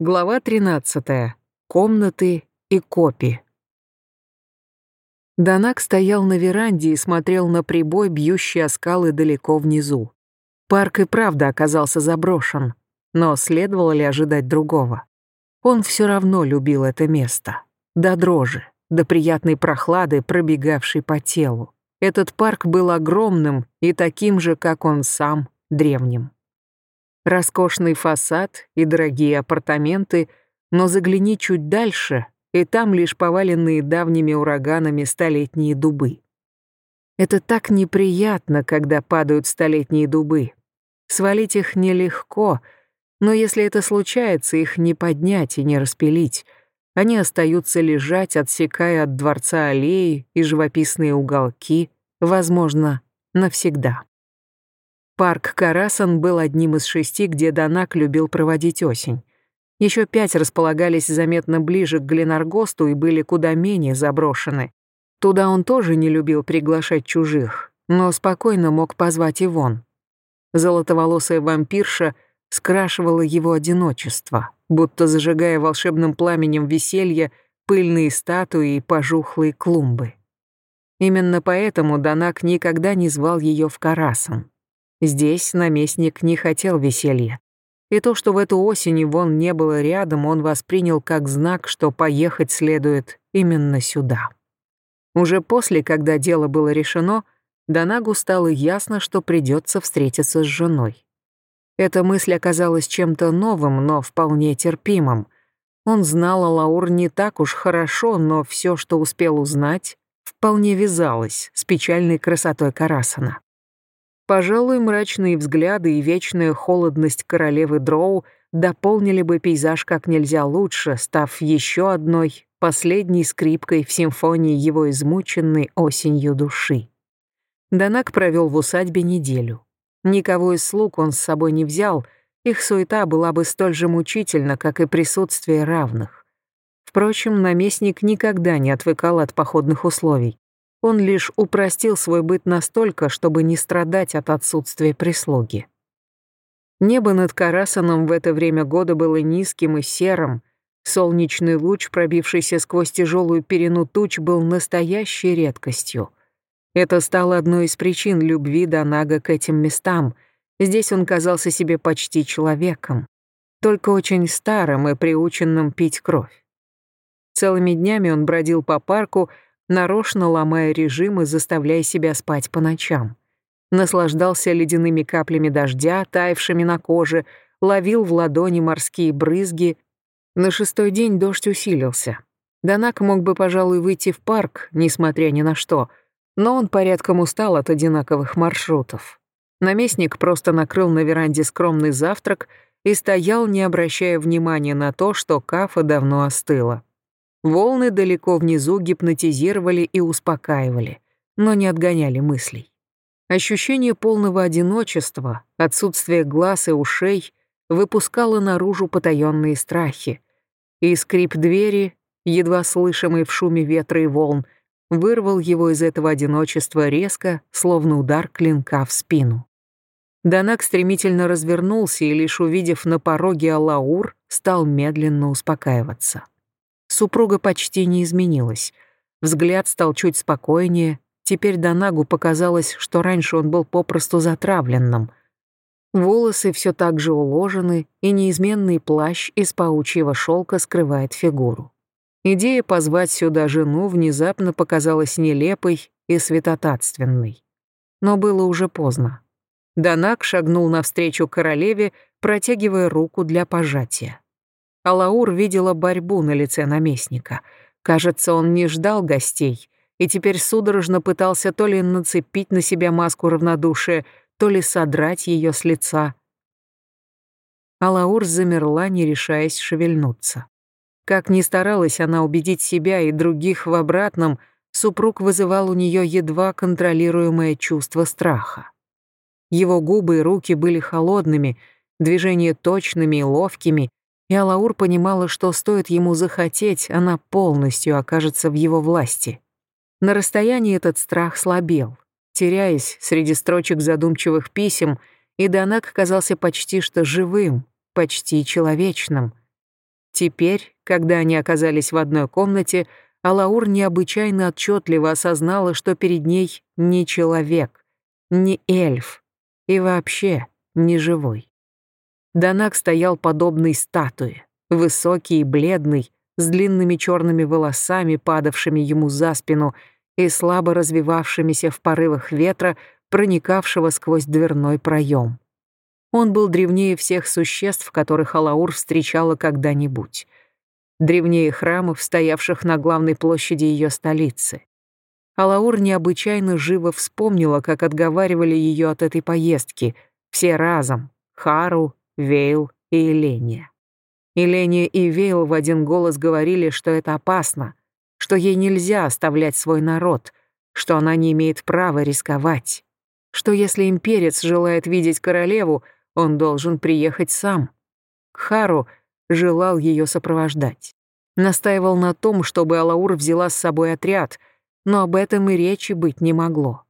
Глава 13. Комнаты и копи. Данак стоял на веранде и смотрел на прибой, бьющий о скалы далеко внизу. Парк и правда оказался заброшен, но следовало ли ожидать другого? Он все равно любил это место. До дрожи, до приятной прохлады, пробегавшей по телу. Этот парк был огромным и таким же, как он сам, древним. Роскошный фасад и дорогие апартаменты, но загляни чуть дальше, и там лишь поваленные давними ураганами столетние дубы. Это так неприятно, когда падают столетние дубы. Свалить их нелегко, но если это случается, их не поднять и не распилить. Они остаются лежать, отсекая от дворца аллеи и живописные уголки, возможно, навсегда. Парк Карасан был одним из шести, где Данак любил проводить осень. Еще пять располагались заметно ближе к Гленаргосту и были куда менее заброшены. Туда он тоже не любил приглашать чужих, но спокойно мог позвать Ивон. Золотоволосая вампирша скрашивала его одиночество, будто зажигая волшебным пламенем веселья пыльные статуи и пожухлые клумбы. Именно поэтому Данак никогда не звал ее в Карасан. Здесь наместник не хотел веселья. И то, что в эту осень вон не было рядом, он воспринял как знак, что поехать следует именно сюда. Уже после, когда дело было решено, Донагу стало ясно, что придется встретиться с женой. Эта мысль оказалась чем-то новым, но вполне терпимым. Он знал о Лаур не так уж хорошо, но все, что успел узнать, вполне вязалось с печальной красотой Карасана. Пожалуй, мрачные взгляды и вечная холодность королевы Дроу дополнили бы пейзаж как нельзя лучше, став еще одной, последней скрипкой в симфонии его измученной осенью души. Данак провел в усадьбе неделю. Никого из слуг он с собой не взял, их суета была бы столь же мучительна, как и присутствие равных. Впрочем, наместник никогда не отвыкал от походных условий. Он лишь упростил свой быт настолько, чтобы не страдать от отсутствия прислуги. Небо над Карасаном в это время года было низким и серым, солнечный луч, пробившийся сквозь тяжелую перену туч, был настоящей редкостью. Это стало одной из причин любви Донага к этим местам. Здесь он казался себе почти человеком, только очень старым и приученным пить кровь. Целыми днями он бродил по парку, нарочно ломая режим и заставляя себя спать по ночам. Наслаждался ледяными каплями дождя, таявшими на коже, ловил в ладони морские брызги. На шестой день дождь усилился. Данак мог бы, пожалуй, выйти в парк, несмотря ни на что, но он порядком устал от одинаковых маршрутов. Наместник просто накрыл на веранде скромный завтрак и стоял, не обращая внимания на то, что кафа давно остыла. Волны далеко внизу гипнотизировали и успокаивали, но не отгоняли мыслей. Ощущение полного одиночества, отсутствие глаз и ушей выпускало наружу потаенные страхи. И скрип двери, едва слышимый в шуме ветра и волн, вырвал его из этого одиночества резко, словно удар клинка в спину. Данак стремительно развернулся и, лишь увидев на пороге Алаур, стал медленно успокаиваться. Супруга почти не изменилась. Взгляд стал чуть спокойнее. Теперь Донагу показалось, что раньше он был попросту затравленным. Волосы все так же уложены, и неизменный плащ из паучьего шелка скрывает фигуру. Идея позвать сюда жену внезапно показалась нелепой и святотатственной. Но было уже поздно. Данак шагнул навстречу королеве, протягивая руку для пожатия. Алаур видела борьбу на лице наместника. Кажется, он не ждал гостей и теперь судорожно пытался то ли нацепить на себя маску равнодушия, то ли содрать ее с лица. Алаур замерла, не решаясь шевельнуться. Как ни старалась она убедить себя и других в обратном, супруг вызывал у нее едва контролируемое чувство страха. Его губы и руки были холодными, движения точными и ловкими, и Алаур понимала, что стоит ему захотеть, она полностью окажется в его власти. На расстоянии этот страх слабел. Теряясь среди строчек задумчивых писем, и Данак казался почти что живым, почти человечным. Теперь, когда они оказались в одной комнате, Алаур необычайно отчетливо осознала, что перед ней не человек, не эльф и вообще не живой. Данак стоял подобной статуе, высокий и бледный, с длинными черными волосами, падавшими ему за спину и слабо развивавшимися в порывах ветра, проникавшего сквозь дверной проем. Он был древнее всех существ, которых Алаур встречала когда-нибудь. Древнее храмов, стоявших на главной площади ее столицы. Алаур необычайно живо вспомнила, как отговаривали ее от этой поездки, все разом — Хару, Вейл и Эления. Эления и Вейл в один голос говорили, что это опасно, что ей нельзя оставлять свой народ, что она не имеет права рисковать, что если имперец желает видеть королеву, он должен приехать сам. Кхару желал ее сопровождать. Настаивал на том, чтобы Алаур взяла с собой отряд, но об этом и речи быть не могло.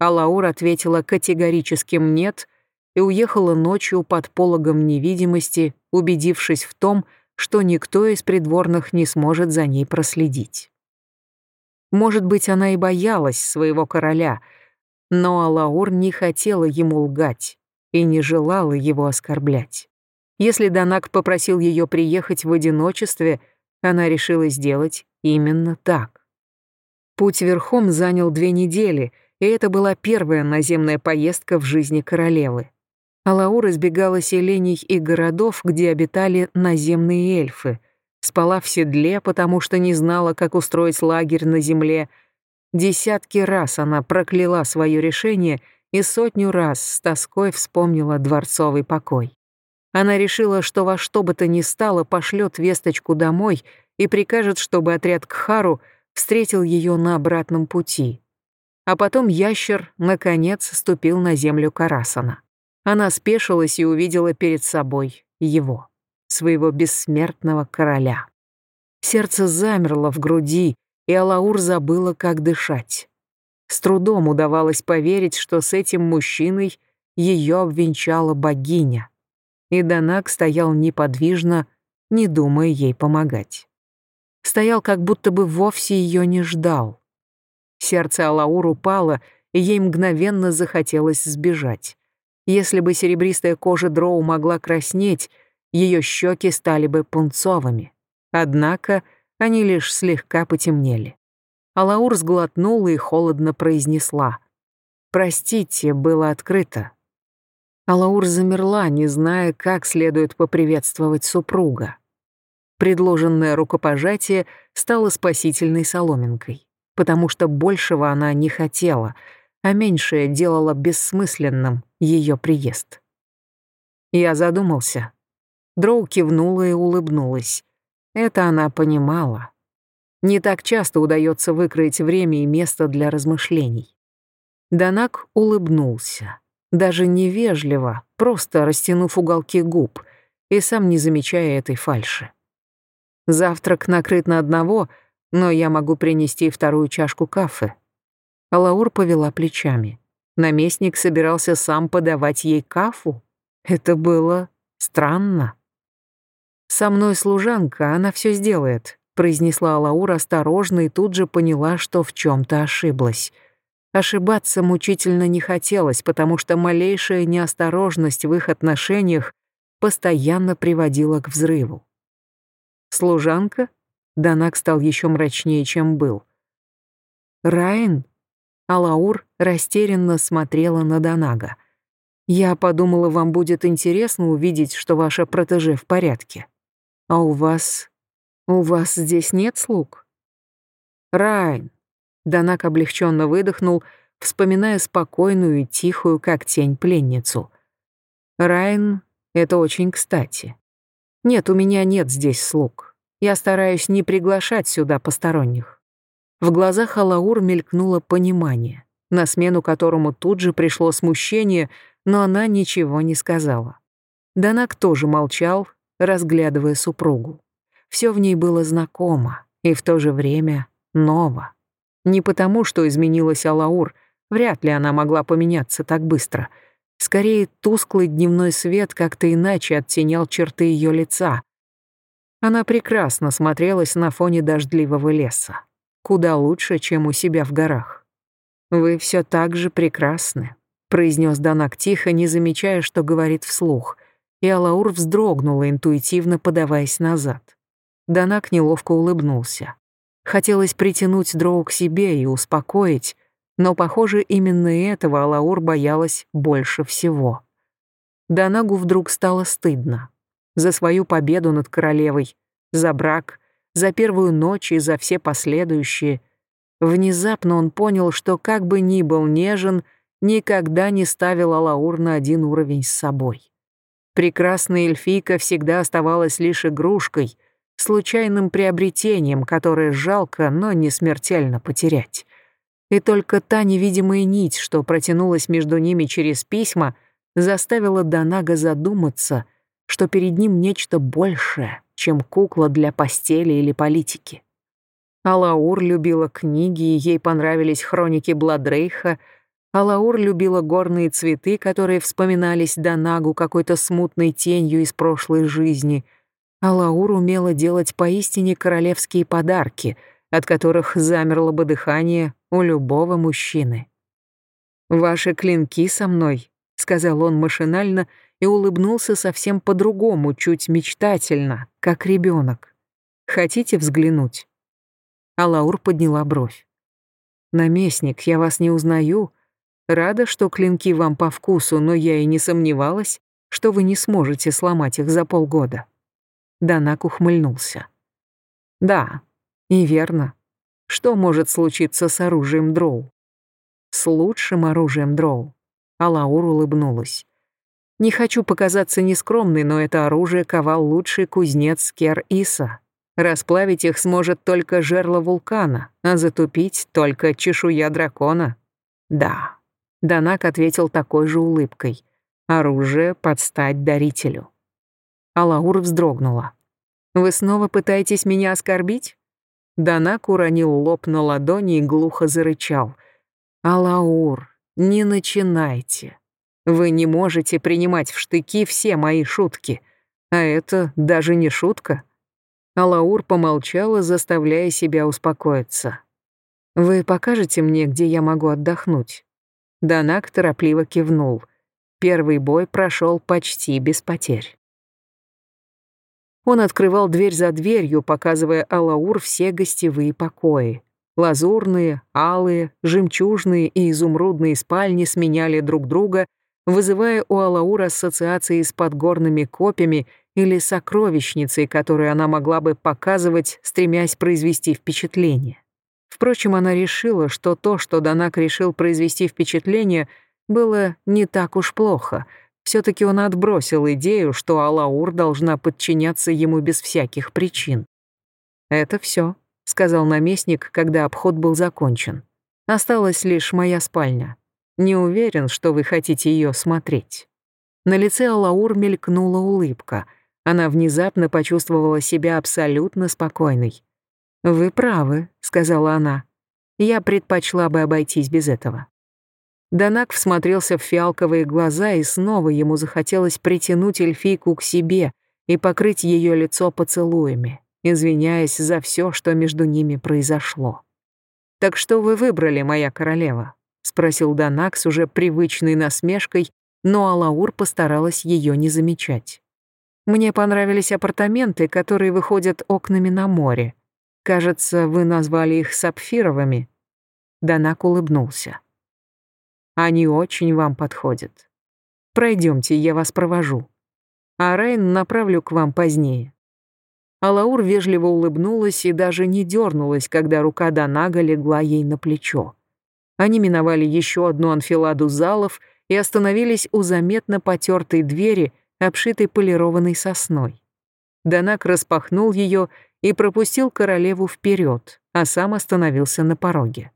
Алаур ответила категорическим «нет» и уехала ночью под пологом невидимости, убедившись в том, что никто из придворных не сможет за ней проследить. Может быть, она и боялась своего короля, но Алаур не хотела ему лгать и не желала его оскорблять. Если Данак попросил ее приехать в одиночестве, она решила сделать именно так. Путь верхом занял две недели, и это была первая наземная поездка в жизни королевы. Алаур избегала селений и городов, где обитали наземные эльфы. Спала в седле, потому что не знала, как устроить лагерь на земле. Десятки раз она прокляла свое решение — и сотню раз с тоской вспомнила дворцовый покой. Она решила, что во что бы то ни стало пошлет весточку домой и прикажет, чтобы отряд Кхару встретил ее на обратном пути. А потом ящер, наконец, ступил на землю Карасана. Она спешилась и увидела перед собой его, своего бессмертного короля. Сердце замерло в груди, и Алаур забыла, как дышать. С трудом удавалось поверить, что с этим мужчиной ее обвенчала богиня. И Данак стоял неподвижно, не думая ей помогать. Стоял, как будто бы вовсе ее не ждал. Сердце Алаур упало, и ей мгновенно захотелось сбежать. Если бы серебристая кожа Дроу могла краснеть, ее щеки стали бы пунцовыми. Однако они лишь слегка потемнели. Алаур сглотнула и холодно произнесла. «Простите, было открыто». Алаур замерла, не зная, как следует поприветствовать супруга. Предложенное рукопожатие стало спасительной соломинкой, потому что большего она не хотела, а меньшее делало бессмысленным ее приезд. Я задумался. Дроу кивнула и улыбнулась. Это она понимала. Не так часто удается выкроить время и место для размышлений. Данак улыбнулся, даже невежливо, просто растянув уголки губ, и сам не замечая этой фальши. Завтрак накрыт на одного, но я могу принести вторую чашку кафе. Алаур повела плечами. Наместник собирался сам подавать ей кафу. Это было странно. Со мной служанка, она все сделает произнесла Лаур осторожно и тут же поняла, что в чем то ошиблась. Ошибаться мучительно не хотелось, потому что малейшая неосторожность в их отношениях постоянно приводила к взрыву. «Служанка?» Данак стал еще мрачнее, чем был. «Райан?» Алаур растерянно смотрела на Данага. «Я подумала, вам будет интересно увидеть, что ваша протеже в порядке. А у вас «У вас здесь нет слуг?» «Райн!» Данак облегченно выдохнул, вспоминая спокойную и тихую, как тень, пленницу. «Райн, это очень кстати. Нет, у меня нет здесь слуг. Я стараюсь не приглашать сюда посторонних». В глазах Алаур мелькнуло понимание, на смену которому тут же пришло смущение, но она ничего не сказала. Данак тоже молчал, разглядывая супругу. Все в ней было знакомо и в то же время ново. Не потому, что изменилась Алаур, вряд ли она могла поменяться так быстро. Скорее, тусклый дневной свет как-то иначе оттенял черты ее лица. Она прекрасно смотрелась на фоне дождливого леса. Куда лучше, чем у себя в горах. «Вы все так же прекрасны», — произнес Данак тихо, не замечая, что говорит вслух, и Алаур вздрогнула, интуитивно подаваясь назад. Данак неловко улыбнулся. Хотелось притянуть Дроу к себе и успокоить, но, похоже, именно этого Алаур боялась больше всего. Данагу вдруг стало стыдно. За свою победу над королевой, за брак, за первую ночь и за все последующие. Внезапно он понял, что как бы ни был нежен, никогда не ставил Алаур на один уровень с собой. Прекрасная эльфийка всегда оставалась лишь игрушкой, случайным приобретением, которое жалко, но не смертельно потерять. И только та невидимая нить, что протянулась между ними через письма, заставила Донага задуматься, что перед ним нечто большее, чем кукла для постели или политики. Алаур любила книги, и ей понравились хроники Бладрейха, Алаур любила горные цветы, которые вспоминались Донагу какой-то смутной тенью из прошлой жизни. Алаур умела делать поистине королевские подарки, от которых замерло бы дыхание у любого мужчины. «Ваши клинки со мной», — сказал он машинально и улыбнулся совсем по-другому, чуть мечтательно, как ребенок. «Хотите взглянуть?» Алаур подняла бровь. «Наместник, я вас не узнаю. Рада, что клинки вам по вкусу, но я и не сомневалась, что вы не сможете сломать их за полгода». Данак ухмыльнулся. «Да, и верно. Что может случиться с оружием дроу?» «С лучшим оружием дроу», — Алаур улыбнулась. «Не хочу показаться нескромной, но это оружие ковал лучший кузнец Кер-Иса. Расплавить их сможет только жерло вулкана, а затупить только чешуя дракона». «Да», — Данак ответил такой же улыбкой. «Оружие подстать дарителю». Алаур вздрогнула. «Вы снова пытаетесь меня оскорбить?» Данак уронил лоб на ладони и глухо зарычал. «Алаур, не начинайте. Вы не можете принимать в штыки все мои шутки. А это даже не шутка». Алаур помолчала, заставляя себя успокоиться. «Вы покажете мне, где я могу отдохнуть?» Данак торопливо кивнул. Первый бой прошел почти без потерь. Он открывал дверь за дверью, показывая Алаур все гостевые покои. Лазурные, алые, жемчужные и изумрудные спальни сменяли друг друга, вызывая у Алаур ассоциации с подгорными копьями или сокровищницей, которую она могла бы показывать, стремясь произвести впечатление. Впрочем, она решила, что то, что Данак решил произвести впечатление, было не так уж плохо — все-таки он отбросил идею, что Алаур должна подчиняться ему без всяких причин. «Это все», — сказал наместник, когда обход был закончен. «Осталась лишь моя спальня. Не уверен, что вы хотите ее смотреть». На лице Алаур мелькнула улыбка. Она внезапно почувствовала себя абсолютно спокойной. «Вы правы», — сказала она. «Я предпочла бы обойтись без этого». Данак всмотрелся в фиалковые глаза, и снова ему захотелось притянуть эльфийку к себе и покрыть ее лицо поцелуями, извиняясь за все, что между ними произошло. «Так что вы выбрали, моя королева?» — спросил Данак уже привычной насмешкой, но Алаур постаралась ее не замечать. «Мне понравились апартаменты, которые выходят окнами на море. Кажется, вы назвали их сапфировыми». Данак улыбнулся. Они очень вам подходят. Пройдемте, я вас провожу. А Райн направлю к вам позднее». Алаур вежливо улыбнулась и даже не дернулась, когда рука Донага легла ей на плечо. Они миновали еще одну анфиладу залов и остановились у заметно потертой двери, обшитой полированной сосной. Донак распахнул ее и пропустил королеву вперед, а сам остановился на пороге.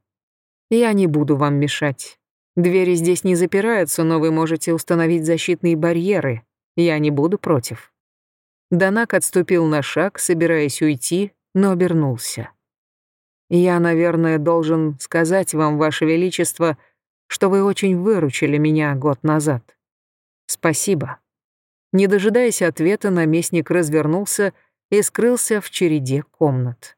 «Я не буду вам мешать. Двери здесь не запираются, но вы можете установить защитные барьеры. Я не буду против». Данак отступил на шаг, собираясь уйти, но обернулся. «Я, наверное, должен сказать вам, Ваше Величество, что вы очень выручили меня год назад. Спасибо». Не дожидаясь ответа, наместник развернулся и скрылся в череде комнат.